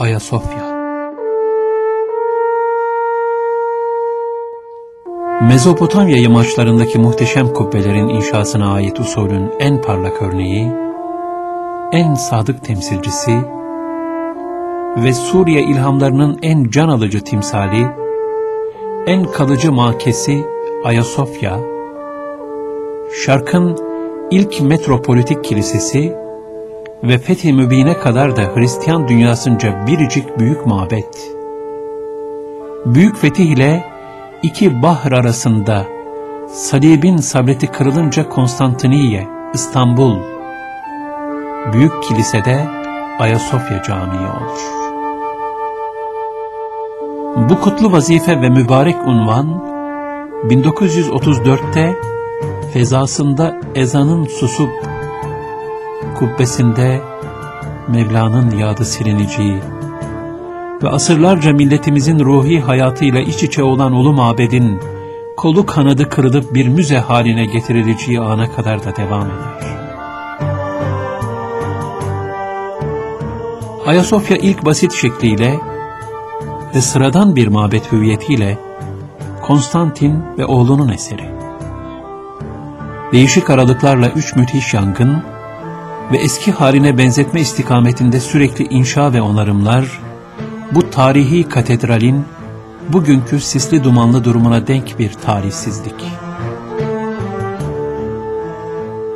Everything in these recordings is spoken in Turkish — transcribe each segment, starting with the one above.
Ayasofya. Mezopotamya yamaçlarındaki muhteşem kubbelerin inşasına ait usulün en parlak örneği, en sadık temsilcisi ve Suriye ilhamlarının en can alıcı timsali, en kalıcı makesi Ayasofya, Şark'ın ilk metropolitik kilisesi ve Fethi Mübin'e kadar da Hristiyan dünyasınca biricik büyük mabet. Büyük fetih ile iki bahr arasında salibin sabreti kırılınca Konstantiniye, İstanbul, Büyük Kilisede Ayasofya Camii olur. Bu kutlu vazife ve mübarek unvan 1934'te fezasında ezanın susup kubbesinde Mevla'nın yadı silineceği ve asırlarca milletimizin ruhi hayatıyla iç içe olan ulu mabedin kolu kanadı kırılıp bir müze haline getirileceği ana kadar da devam eder. Ayasofya ilk basit şekliyle ve sıradan bir mabet hüviyetiyle Konstantin ve oğlunun eseri. Değişik aralıklarla üç müthiş yangın ve eski haline benzetme istikametinde sürekli inşa ve onarımlar, bu tarihi katedralin bugünkü sisli dumanlı durumuna denk bir tarihsizlik.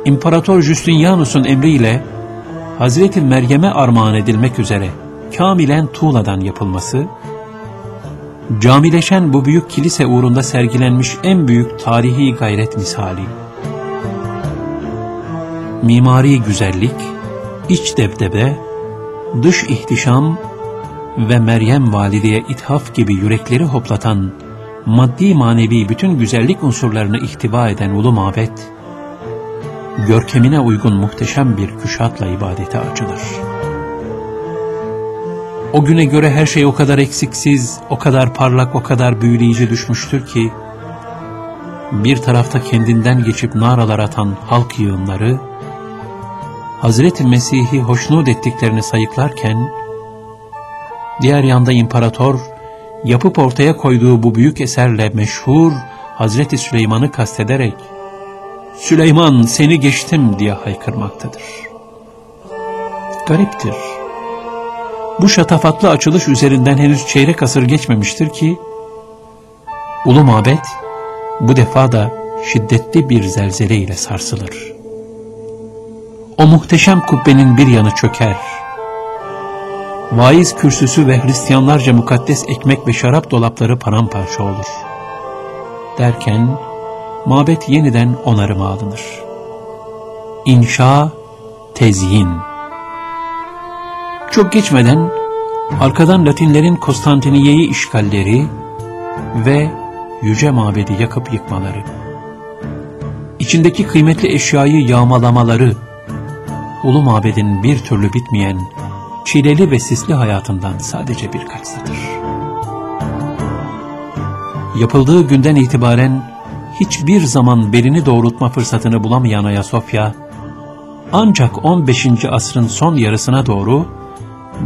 İmparator Justinianus'un emriyle Hazreti Meryem'e armağan edilmek üzere kamilen tuğladan yapılması, camileşen bu büyük kilise uğrunda sergilenmiş en büyük tarihi gayret misali. Mimari güzellik, iç debdebe, dış ihtişam ve Meryem valideye ithaf gibi yürekleri hoplatan, maddi manevi bütün güzellik unsurlarını ihtiva eden ulu mabet, görkemine uygun muhteşem bir küşatla ibadete açılır. O güne göre her şey o kadar eksiksiz, o kadar parlak, o kadar büyüleyici düşmüştür ki, bir tarafta kendinden geçip naralar atan halk yığınları, Hazreti Mesih'i hoşnut ettiklerini sayıklarken, diğer yanda imparator, yapıp ortaya koyduğu bu büyük eserle meşhur Hazreti Süleyman'ı kastederek, Süleyman seni geçtim diye haykırmaktadır. Gariptir. Bu şatafatlı açılış üzerinden henüz çeyrek asır geçmemiştir ki, Ulu Mabet bu defa da şiddetli bir zelzele ile sarsılır. O muhteşem kubbenin bir yanı çöker. Vaiz kürsüsü ve Hristiyanlarca mukaddes ekmek ve şarap dolapları paramparça olur. Derken, mabet yeniden onarıma alınır. İnşa, tezyin. Çok geçmeden arkadan Latinlerin Konstantiniye'yi işgalleri ve yüce mabedi yakıp yıkmaları, içindeki kıymetli eşyayı yağmalamaları, ulu mabedin bir türlü bitmeyen çileli ve sisli hayatından sadece birkaç satır. Yapıldığı günden itibaren hiçbir zaman belini doğrultma fırsatını bulamayan Ayasofya, ancak 15. asrın son yarısına doğru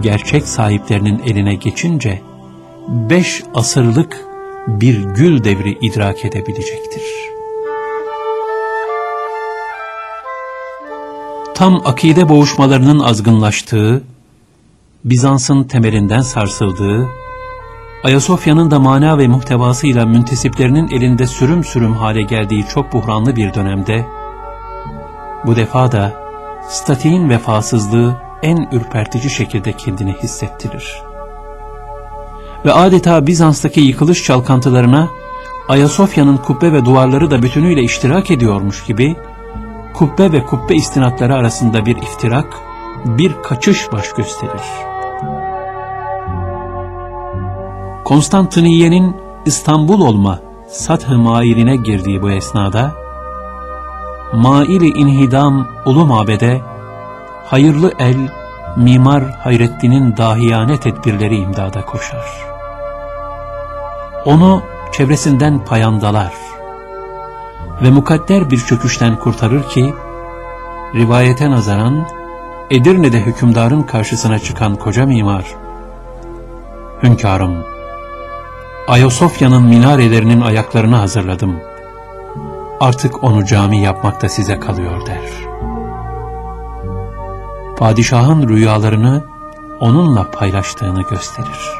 gerçek sahiplerinin eline geçince beş asırlık bir gül devri idrak edebilecektir. Tam akide boğuşmalarının azgınlaştığı, Bizans'ın temelinden sarsıldığı, Ayasofya'nın da mana ve muhtevasıyla müntesiplerinin elinde sürüm sürüm hale geldiği çok buhranlı bir dönemde, bu defa da statiğin vefasızlığı en ürpertici şekilde kendini hissettirir. Ve adeta Bizans'taki yıkılış çalkantılarına Ayasofya'nın kubbe ve duvarları da bütünüyle iştirak ediyormuş gibi, kubbe ve kubbe istinatları arasında bir iftirak, bir kaçış baş gösterir. Konstantiniye'nin İstanbul olma sath-ı mailine girdiği bu esnada, maili inhidam ulu mabede, hayırlı el, mimar Hayrettin'in dahiyane tedbirleri imdada koşar. Onu çevresinden payandalar ve mukadder bir çöküşten kurtarır ki, rivayete nazaran, Edirne'de hükümdarın karşısına çıkan koca mimar, Hünkârım, Ayasofya'nın minarelerinin ayaklarını hazırladım. Artık onu cami yapmakta size kalıyor der. Padişahın rüyalarını onunla paylaştığını gösterir.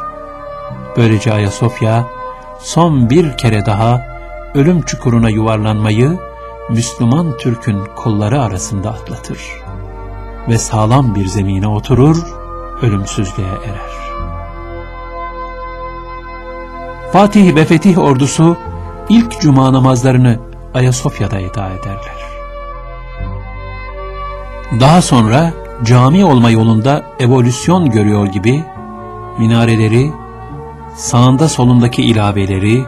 Böylece Ayasofya son bir kere daha ölüm çukuruna yuvarlanmayı Müslüman Türk'ün kolları arasında atlatır ve sağlam bir zemine oturur, ölümsüzlüğe erer. Fatih ve Fetih ordusu ilk cuma namazlarını Ayasofya'da eda ederler. Daha sonra cami olma yolunda evolüsyon görüyor gibi minareleri, sağında solundaki ilaveleri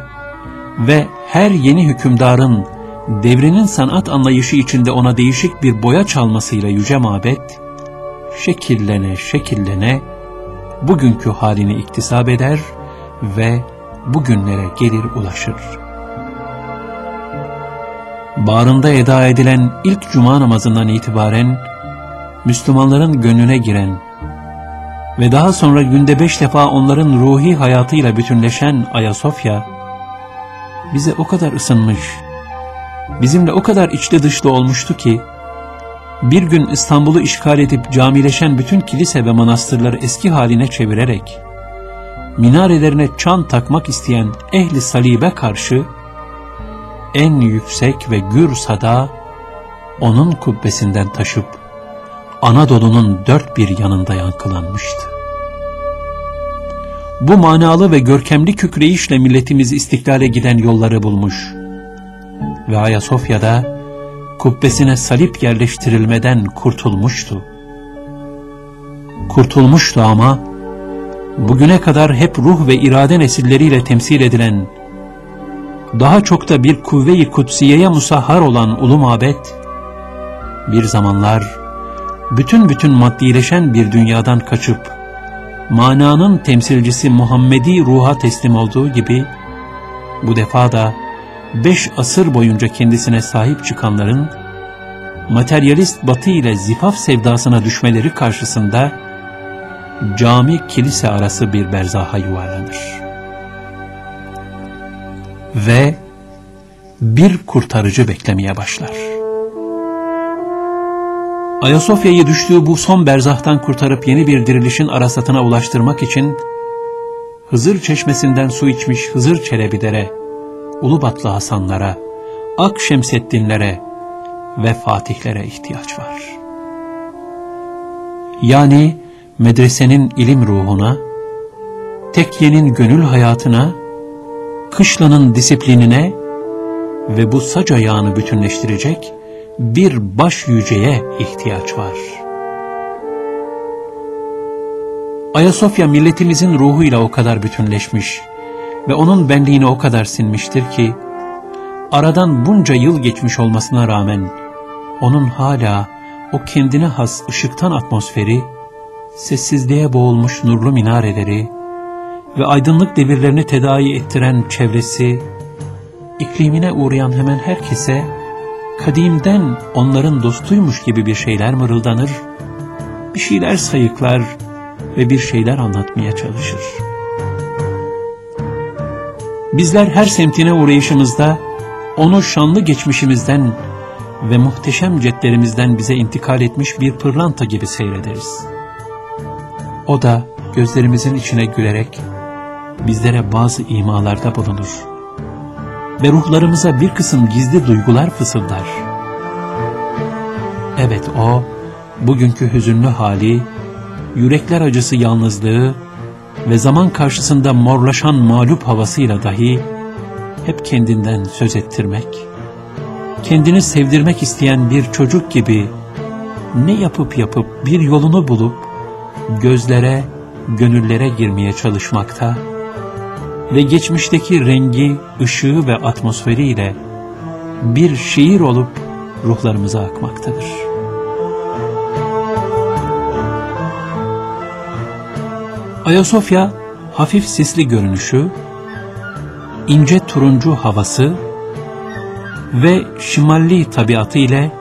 ve her yeni hükümdarın devrinin sanat anlayışı içinde ona değişik bir boya çalmasıyla yüce mabet, şekillene şekillene bugünkü halini iktisap eder ve bugünlere gelir ulaşır. Bağrında eda edilen ilk cuma namazından itibaren Müslümanların gönlüne giren ve daha sonra günde beş defa onların ruhi hayatıyla bütünleşen Ayasofya, bize o kadar ısınmış, bizimle o kadar içli dışlı olmuştu ki, bir gün İstanbul'u işgal edip camileşen bütün kilise ve manastırları eski haline çevirerek, minarelerine çan takmak isteyen ehli salibe karşı, en yüksek ve gür sada, onun kubbesinden taşıp, Anadolu'nun dört bir yanında yankılanmıştı. Bu manalı ve görkemli kükreyişle milletimiz istiklale giden yolları bulmuş ve Ayasofya'da kubbesine salip yerleştirilmeden kurtulmuştu. Kurtulmuştu ama bugüne kadar hep ruh ve irade nesilleriyle temsil edilen, daha çok da bir kuvve-i kutsiyeye musahhar olan ulu mabet, bir zamanlar bütün bütün maddileşen bir dünyadan kaçıp, mananın temsilcisi Muhammedi ruha teslim olduğu gibi, bu defa da beş asır boyunca kendisine sahip çıkanların, materyalist batı ile zifaf sevdasına düşmeleri karşısında, cami kilise arası bir berzaha yuvarlanır. Ve bir kurtarıcı beklemeye başlar. Ayasofya'yı düştüğü bu son berzahtan kurtarıp yeni bir dirilişin arasatına ulaştırmak için Hızır çeşmesinden su içmiş Hızır Çelebilere, Ulubatlı Hasanlara, Ak Şemseddinlere ve Fatihlere ihtiyaç var. Yani medresenin ilim ruhuna, tekyenin gönül hayatına, kışlanın disiplinine ve bu sac ayağını bütünleştirecek bir baş yüceye ihtiyaç var. Ayasofya milletimizin ruhuyla o kadar bütünleşmiş ve onun benliğine o kadar sinmiştir ki, aradan bunca yıl geçmiş olmasına rağmen, onun hala o kendine has ışıktan atmosferi, sessizliğe boğulmuş nurlu minareleri ve aydınlık devirlerini tedavi ettiren çevresi, iklimine uğrayan hemen herkese, kadimden onların dostuymuş gibi bir şeyler mırıldanır, bir şeyler sayıklar ve bir şeyler anlatmaya çalışır. Bizler her semtine uğrayışımızda onu şanlı geçmişimizden ve muhteşem cetlerimizden bize intikal etmiş bir pırlanta gibi seyrederiz. O da gözlerimizin içine gülerek bizlere bazı imalarda bulunur ve ruhlarımıza bir kısım gizli duygular fısıldar. Evet o, bugünkü hüzünlü hali, yürekler acısı yalnızlığı ve zaman karşısında morlaşan mağlup havasıyla dahi hep kendinden söz ettirmek, kendini sevdirmek isteyen bir çocuk gibi ne yapıp yapıp bir yolunu bulup gözlere, gönüllere girmeye çalışmakta ve geçmişteki rengi, ışığı ve atmosferiyle bir şiir olup ruhlarımıza akmaktadır. Ayasofya hafif sisli görünüşü, ince turuncu havası ve şimalli tabiatı ile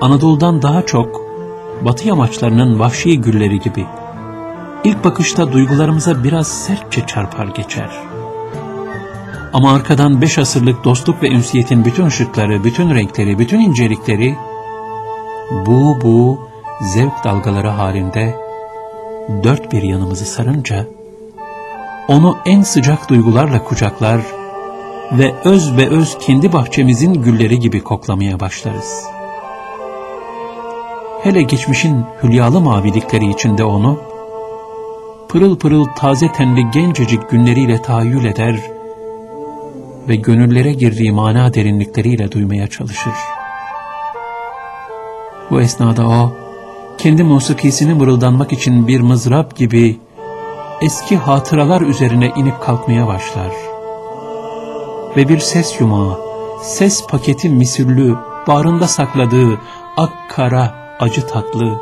Anadolu'dan daha çok batı yamaçlarının vahşi gülleri gibi ilk bakışta duygularımıza biraz sertçe çarpar geçer. Ama arkadan beş asırlık dostluk ve ünsiyetin bütün ışıkları, bütün renkleri, bütün incelikleri bu bu zevk dalgaları halinde dört bir yanımızı sarınca onu en sıcak duygularla kucaklar ve öz ve öz kendi bahçemizin gülleri gibi koklamaya başlarız. Hele geçmişin hülyalı mavilikleri içinde onu, pırıl pırıl taze tenli gencecik günleriyle tahayyül eder ve gönüllere girdiği mana derinlikleriyle duymaya çalışır. Bu esnada o, kendi musikisini mırıldanmak için bir mızrap gibi eski hatıralar üzerine inip kalkmaya başlar. Ve bir ses yumağı, ses paketi misüllü, bağrında sakladığı ak kara, acı tatlı,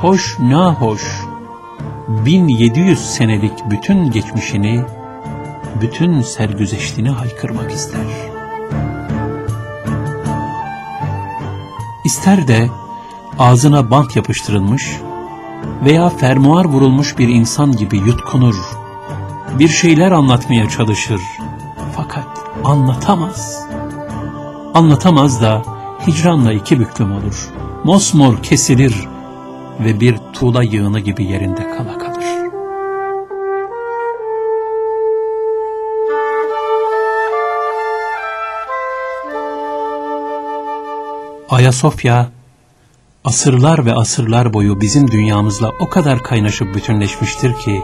hoş nahoş, 1700 senelik bütün geçmişini, bütün sergüzeştiğini haykırmak ister. İster de ağzına bant yapıştırılmış veya fermuar vurulmuş bir insan gibi yutkunur, bir şeyler anlatmaya çalışır fakat anlatamaz. Anlatamaz da hicranla iki büklüm olur, mosmor kesilir ve bir tuğla yığını gibi yerinde kala kalır. Ayasofya asırlar ve asırlar boyu bizim dünyamızla o kadar kaynaşıp bütünleşmiştir ki,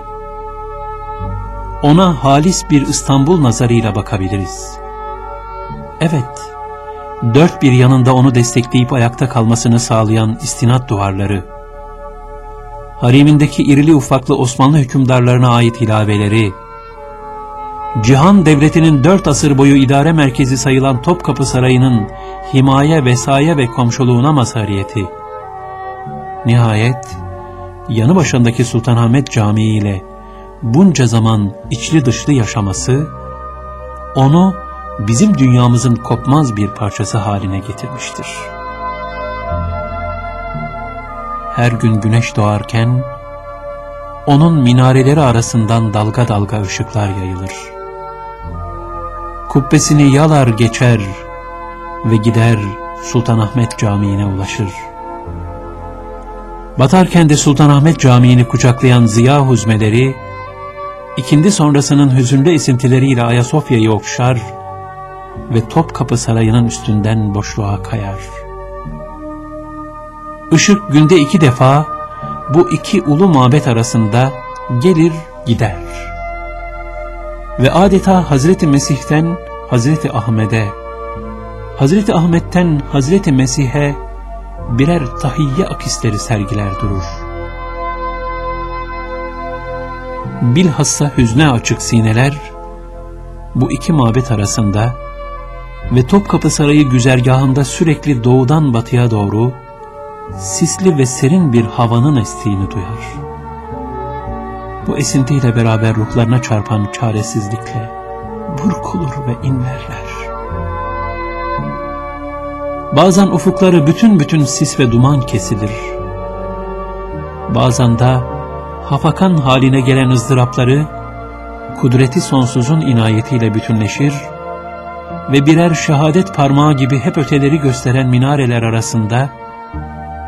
ona halis bir İstanbul nazarıyla bakabiliriz. Evet, dört bir yanında onu destekleyip ayakta kalmasını sağlayan istinat duvarları, harimindeki irili ufaklı Osmanlı hükümdarlarına ait ilaveleri, Cihan Devleti'nin dört asır boyu idare merkezi sayılan Topkapı Sarayı'nın himaye, vesaye ve komşuluğuna mazhariyeti, Nihayet yanı başındaki Sultanahmet Camii ile bunca zaman içli dışlı yaşaması onu bizim dünyamızın kopmaz bir parçası haline getirmiştir. Her gün güneş doğarken onun minareleri arasından dalga dalga ışıklar yayılır. Kubbesini yalar geçer ve gider Sultanahmet Camii'ne ulaşır. Batarken de Sultanahmet Camii'ni kucaklayan ziya huzmeleri, ikindi sonrasının hüzünlü esintileriyle Ayasofya'yı okşar ve Topkapı Sarayı'nın üstünden boşluğa kayar. Işık günde iki defa bu iki ulu mabet arasında gelir gider. Ve adeta Hazreti Mesih'ten Hazreti Ahmet'e, Hazreti Ahmet'ten Hazreti Mesih'e birer tahiyye akisleri sergiler durur. Bilhassa hüzne açık sineler bu iki mabet arasında ve Topkapı Sarayı güzergahında sürekli doğudan batıya doğru sisli ve serin bir havanın estiğini duyar. Bu esintiyle beraber ruhlarına çarpan çaresizlikle burkulur ve inlerler. Bazen ufukları bütün bütün sis ve duman kesilir. Bazen de hafakan haline gelen ızdırapları kudreti sonsuzun inayetiyle bütünleşir ve birer şehadet parmağı gibi hep öteleri gösteren minareler arasında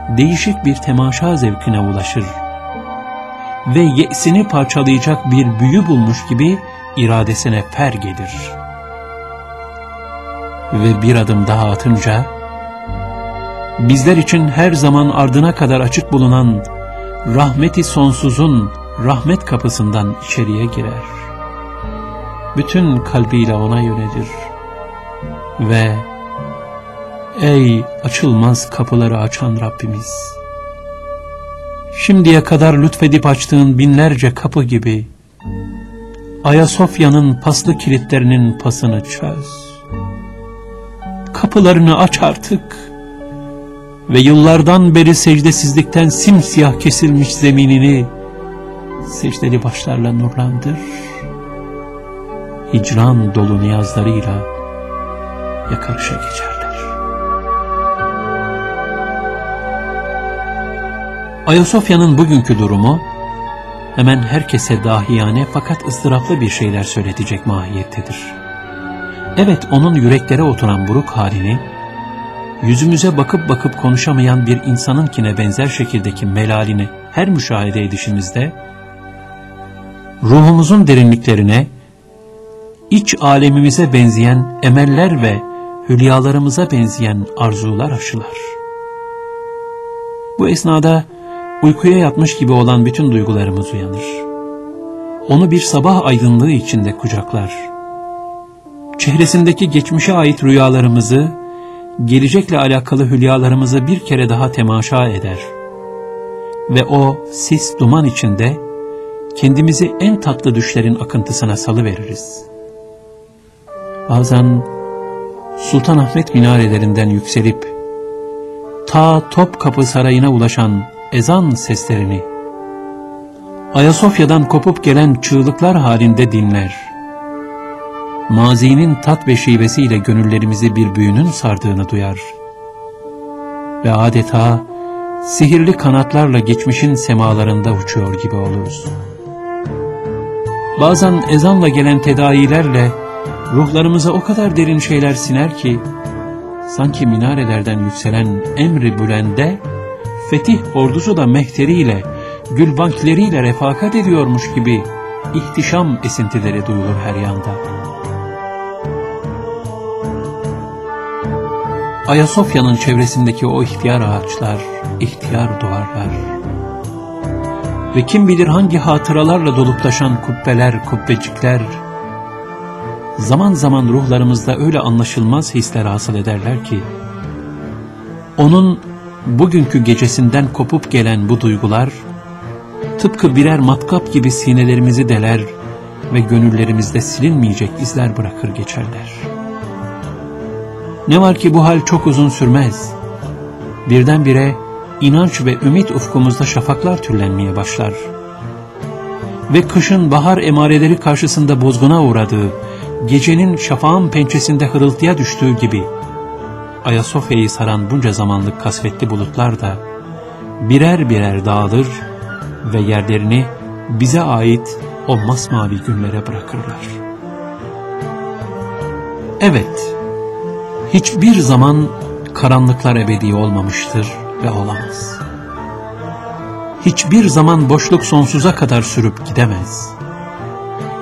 değişik bir temaşa zevkine ulaşır ve ye'sini parçalayacak bir büyü bulmuş gibi iradesine fer gelir. Ve bir adım daha atınca bizler için her zaman ardına kadar açık bulunan rahmeti sonsuzun rahmet kapısından içeriye girer. Bütün kalbiyle ona yönelir ve ey açılmaz kapıları açan Rabbimiz şimdiye kadar lütfedip açtığın binlerce kapı gibi Ayasofya'nın paslı kilitlerinin pasını çöz. Kapılarını aç artık.'' ve yıllardan beri secdesizlikten simsiyah kesilmiş zeminini secdeli başlarla nurlandır. Hicran dolu niyazlarıyla yakarışa geçerler. Ayasofya'nın bugünkü durumu, hemen herkese dahiyane fakat ıstıraplı bir şeyler söyletecek mahiyettedir. Evet onun yüreklere oturan buruk halini, yüzümüze bakıp bakıp konuşamayan bir insanınkine benzer şekildeki melalini her müşahede edişimizde, ruhumuzun derinliklerine, iç alemimize benzeyen emeller ve hülyalarımıza benzeyen arzular aşılar. Bu esnada uykuya yatmış gibi olan bütün duygularımız uyanır. Onu bir sabah aydınlığı içinde kucaklar. Çehresindeki geçmişe ait rüyalarımızı, gelecekle alakalı hülyalarımızı bir kere daha temaşa eder. Ve o sis duman içinde kendimizi en tatlı düşlerin akıntısına salıveririz. Bazen Sultanahmet minarelerinden yükselip ta Topkapı Sarayı'na ulaşan ezan seslerini Ayasofya'dan kopup gelen çığlıklar halinde dinler. Mazinin tat ve şivesiyle gönüllerimizi bir büyünün sardığını duyar. Ve adeta sihirli kanatlarla geçmişin semalarında uçuyor gibi oluruz. Bazen ezanla gelen tedavilerle ruhlarımıza o kadar derin şeyler siner ki, sanki minarelerden yükselen emri bülende, fetih ordusu da mehteriyle, gülbankleriyle refakat ediyormuş gibi ihtişam esintileri duyulur her yanda. Ayasofya'nın çevresindeki o ihtiyar ağaçlar, ihtiyar duvarlar ve kim bilir hangi hatıralarla dolup taşan kubbeler, kubbecikler, zaman zaman ruhlarımızda öyle anlaşılmaz hisler hasıl ederler ki, onun bugünkü gecesinden kopup gelen bu duygular, tıpkı birer matkap gibi sinelerimizi deler ve gönüllerimizde silinmeyecek izler bırakır geçerler. Ne var ki bu hal çok uzun sürmez. Birdenbire inanç ve ümit ufkumuzda şafaklar türlenmeye başlar. Ve kışın bahar emareleri karşısında bozguna uğradığı, gecenin şafağın pençesinde hırıltıya düştüğü gibi, Ayasofya'yı saran bunca zamanlık kasvetli bulutlar da birer birer dağılır ve yerlerini bize ait o masmavi günlere bırakırlar. Evet, hiçbir zaman karanlıklar ebedi olmamıştır ve olamaz. Hiçbir zaman boşluk sonsuza kadar sürüp gidemez.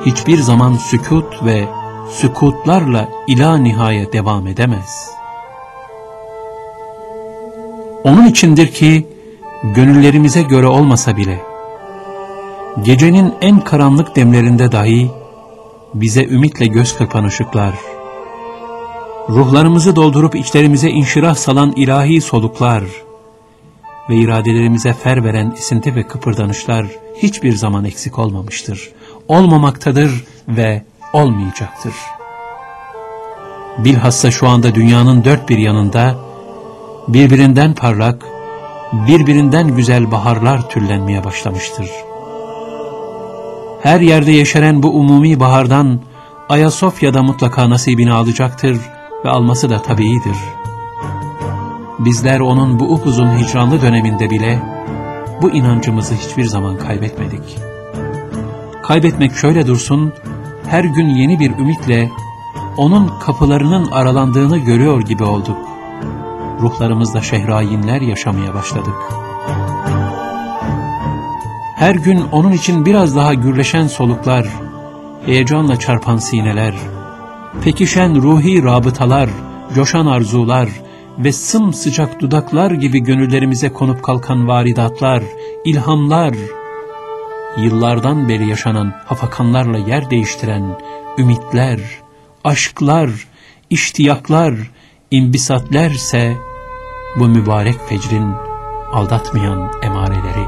Hiçbir zaman sükut ve sükutlarla ila nihaya devam edemez. Onun içindir ki gönüllerimize göre olmasa bile gecenin en karanlık demlerinde dahi bize ümitle göz kırpan ışıklar, ruhlarımızı doldurup içlerimize inşirah salan ilahi soluklar ve iradelerimize fer veren esinti ve kıpırdanışlar hiçbir zaman eksik olmamıştır, olmamaktadır ve olmayacaktır. Bilhassa şu anda dünyanın dört bir yanında birbirinden parlak, birbirinden güzel baharlar türlenmeye başlamıştır. Her yerde yeşeren bu umumi bahardan Ayasofya'da mutlaka nasibini alacaktır ve alması da tabiidir. Bizler onun bu upuzun hicranlı döneminde bile bu inancımızı hiçbir zaman kaybetmedik. Kaybetmek şöyle dursun, her gün yeni bir ümitle onun kapılarının aralandığını görüyor gibi olduk. Ruhlarımızda şehrayinler yaşamaya başladık. Her gün onun için biraz daha gürleşen soluklar, heyecanla çarpan sineler, pekişen ruhi rabıtalar, coşan arzular ve sımsıcak dudaklar gibi gönüllerimize konup kalkan varidatlar, ilhamlar, yıllardan beri yaşanan hafakanlarla yer değiştiren ümitler, aşklar, iştiyaklar, imbisatlerse bu mübarek fecrin aldatmayan emareleri.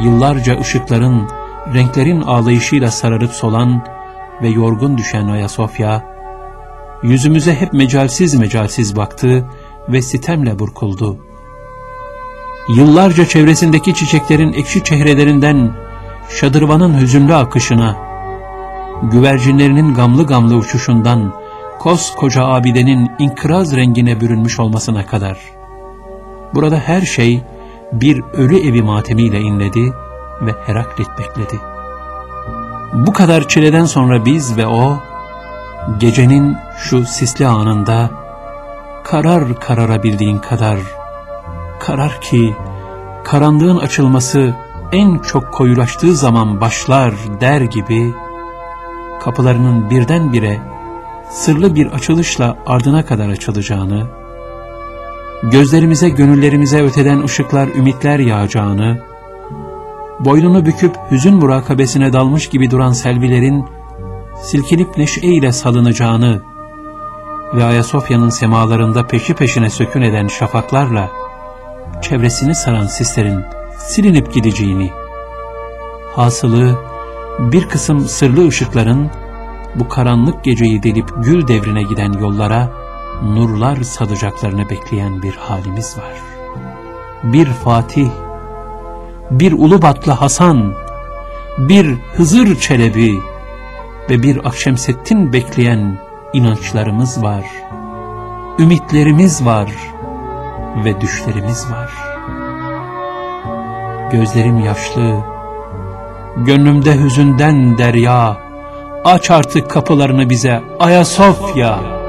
Yıllarca ışıkların, renklerin ağlayışıyla sararıp solan ve yorgun düşen Ayasofya, yüzümüze hep mecalsiz mecalsiz baktı ve sitemle burkuldu. Yıllarca çevresindeki çiçeklerin ekşi çehrelerinden şadırvanın hüzünlü akışına, güvercinlerinin gamlı gamlı uçuşundan, koskoca abidenin inkıraz rengine bürünmüş olmasına kadar. Burada her şey bir ölü evi matemiyle inledi ve Heraklit bekledi. Bu kadar çileden sonra biz ve o, gecenin şu sisli anında, karar kararabildiğin kadar, karar ki, karanlığın açılması en çok koyulaştığı zaman başlar der gibi, kapılarının birdenbire sırlı bir açılışla ardına kadar açılacağını, gözlerimize gönüllerimize öteden ışıklar ümitler yağacağını, boynunu büküp hüzün murakabesine dalmış gibi duran selvilerin silkinip neşeyle salınacağını ve Ayasofya'nın semalarında peşi peşine sökün eden şafaklarla çevresini saran sislerin silinip gideceğini, hasılı bir kısım sırlı ışıkların bu karanlık geceyi delip gül devrine giden yollara nurlar salacaklarını bekleyen bir halimiz var. Bir Fatih, bir Ulubatlı Hasan, bir Hızır Çelebi ve bir Akşemseddin bekleyen inançlarımız var. Ümitlerimiz var ve düşlerimiz var. Gözlerim yaşlı, gönlümde hüzünden derya, aç artık kapılarını bize Ayasofya.